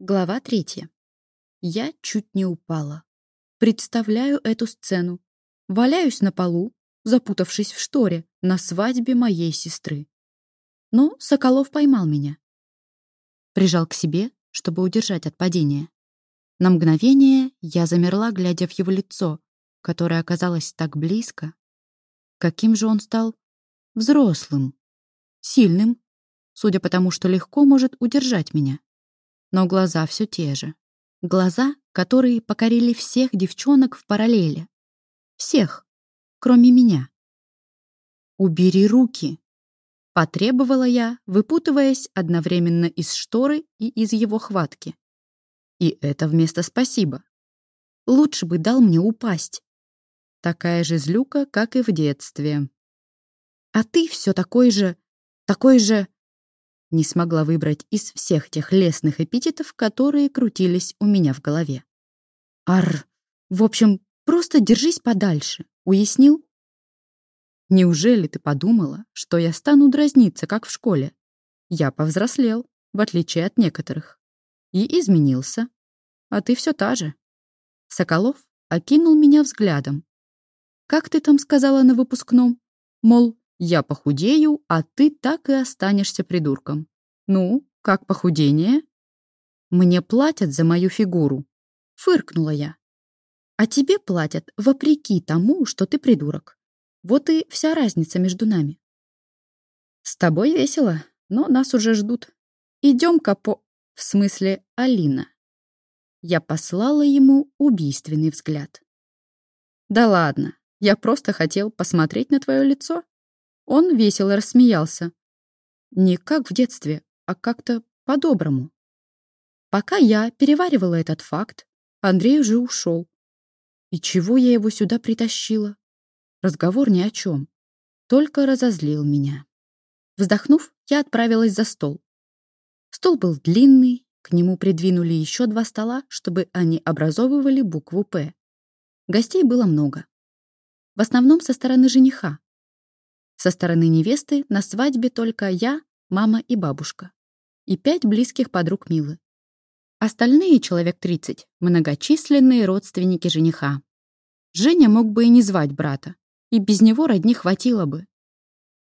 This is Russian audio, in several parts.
Глава третья. Я чуть не упала. Представляю эту сцену. Валяюсь на полу, запутавшись в шторе, на свадьбе моей сестры. Но Соколов поймал меня. Прижал к себе, чтобы удержать от падения. На мгновение я замерла, глядя в его лицо, которое оказалось так близко. Каким же он стал взрослым, сильным, судя по тому, что легко может удержать меня но глаза все те же. Глаза, которые покорили всех девчонок в параллели. Всех, кроме меня. «Убери руки!» — потребовала я, выпутываясь одновременно из шторы и из его хватки. И это вместо «спасибо». Лучше бы дал мне упасть. Такая же злюка, как и в детстве. А ты все такой же, такой же не смогла выбрать из всех тех лесных эпитетов, которые крутились у меня в голове. Ар, в общем, просто держись подальше, уяснил? Неужели ты подумала, что я стану дразниться, как в школе? Я повзрослел, в отличие от некоторых. И изменился. А ты все та же. Соколов окинул меня взглядом. Как ты там сказала на выпускном? Мол, я похудею, а ты так и останешься придурком. Ну, как похудение? Мне платят за мою фигуру. Фыркнула я. А тебе платят вопреки тому, что ты придурок. Вот и вся разница между нами. С тобой весело, но нас уже ждут. Идем-ка по... В смысле, Алина. Я послала ему убийственный взгляд. Да ладно, я просто хотел посмотреть на твое лицо. Он весело рассмеялся. Не как в детстве, а как-то по-доброму. Пока я переваривала этот факт, Андрей уже ушел. И чего я его сюда притащила? Разговор ни о чем. Только разозлил меня. Вздохнув, я отправилась за стол. Стол был длинный, к нему придвинули еще два стола, чтобы они образовывали букву «П». Гостей было много. В основном со стороны жениха, со стороны невесты на свадьбе только я, мама и бабушка. И пять близких подруг Милы. Остальные, человек 30, многочисленные родственники жениха. Женя мог бы и не звать брата, и без него родни хватило бы.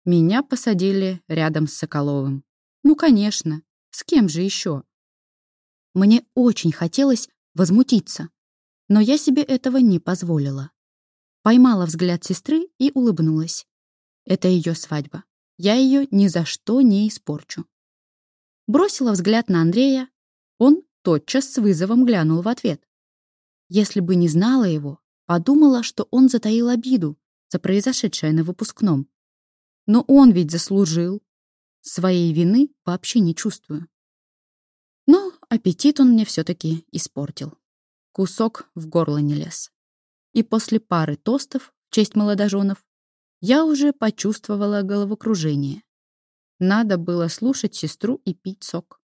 Меня посадили рядом с Соколовым. Ну, конечно, с кем же еще? Мне очень хотелось возмутиться, но я себе этого не позволила. Поймала взгляд сестры и улыбнулась. Это ее свадьба. Я ее ни за что не испорчу. Бросила взгляд на Андрея. Он тотчас с вызовом глянул в ответ. Если бы не знала его, подумала, что он затаил обиду за произошедшее на выпускном. Но он ведь заслужил. Своей вины вообще не чувствую. Но аппетит он мне все-таки испортил. Кусок в горло не лез. И после пары тостов в честь молодоженов я уже почувствовала головокружение. Надо было слушать сестру и пить сок.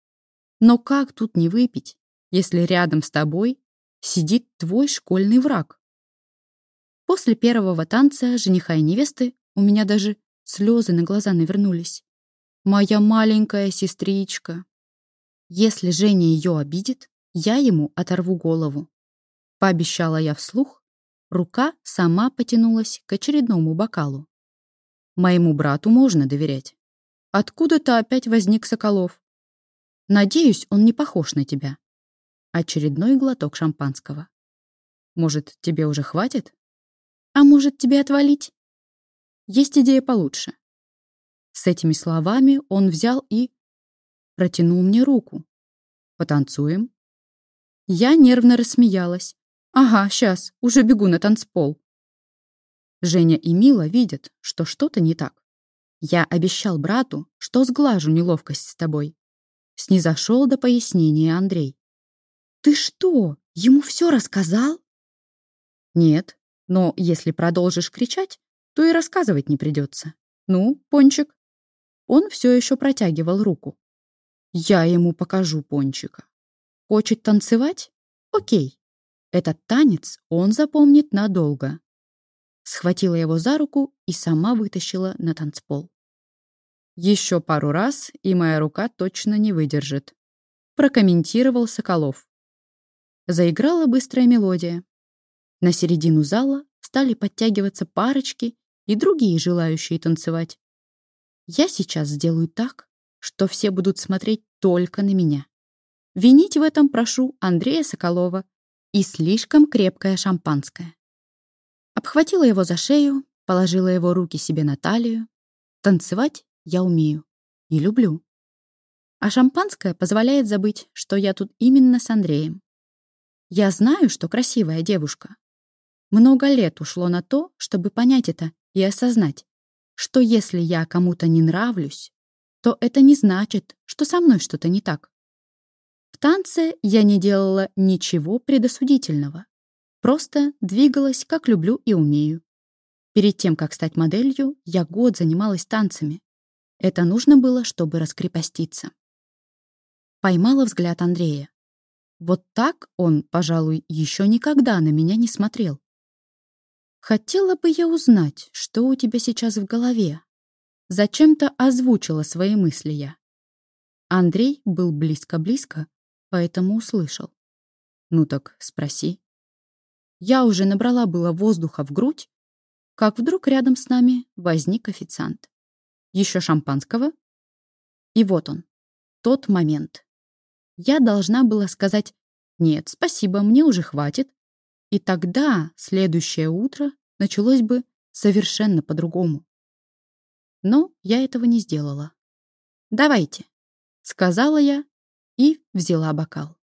Но как тут не выпить, если рядом с тобой сидит твой школьный враг? После первого танца жениха и невесты у меня даже слезы на глаза навернулись. Моя маленькая сестричка. Если Женя ее обидит, я ему оторву голову. Пообещала я вслух, Рука сама потянулась к очередному бокалу. Моему брату можно доверять. Откуда-то опять возник Соколов. Надеюсь, он не похож на тебя. Очередной глоток шампанского. Может, тебе уже хватит? А может, тебе отвалить? Есть идея получше. С этими словами он взял и протянул мне руку. Потанцуем? Я нервно рассмеялась. Ага, сейчас, уже бегу на танцпол. Женя и Мила видят, что что-то не так. Я обещал брату, что сглажу неловкость с тобой. Снизошел до пояснения Андрей. Ты что, ему все рассказал? Нет, но если продолжишь кричать, то и рассказывать не придется. Ну, Пончик. Он все еще протягивал руку. Я ему покажу Пончика. Хочет танцевать? Окей. Этот танец он запомнит надолго. Схватила его за руку и сама вытащила на танцпол. Еще пару раз, и моя рука точно не выдержит. прокомментировал Соколов. Заиграла быстрая мелодия. На середину зала стали подтягиваться парочки и другие желающие танцевать. Я сейчас сделаю так, что все будут смотреть только на меня. Винить в этом прошу Андрея Соколова и слишком крепкое шампанское. Обхватила его за шею, положила его руки себе на талию. Танцевать я умею и люблю. А шампанское позволяет забыть, что я тут именно с Андреем. Я знаю, что красивая девушка. Много лет ушло на то, чтобы понять это и осознать, что если я кому-то не нравлюсь, то это не значит, что со мной что-то не так. Танце я не делала ничего предосудительного. Просто двигалась, как люблю и умею. Перед тем, как стать моделью, я год занималась танцами. Это нужно было, чтобы раскрепоститься. Поймала взгляд Андрея. Вот так он, пожалуй, еще никогда на меня не смотрел. Хотела бы я узнать, что у тебя сейчас в голове. Зачем-то озвучила свои мысли я. Андрей был близко-близко, поэтому услышал. Ну так спроси. Я уже набрала было воздуха в грудь, как вдруг рядом с нами возник официант. Еще шампанского? И вот он, тот момент. Я должна была сказать «Нет, спасибо, мне уже хватит». И тогда следующее утро началось бы совершенно по-другому. Но я этого не сделала. «Давайте», — сказала я и взяла бокал.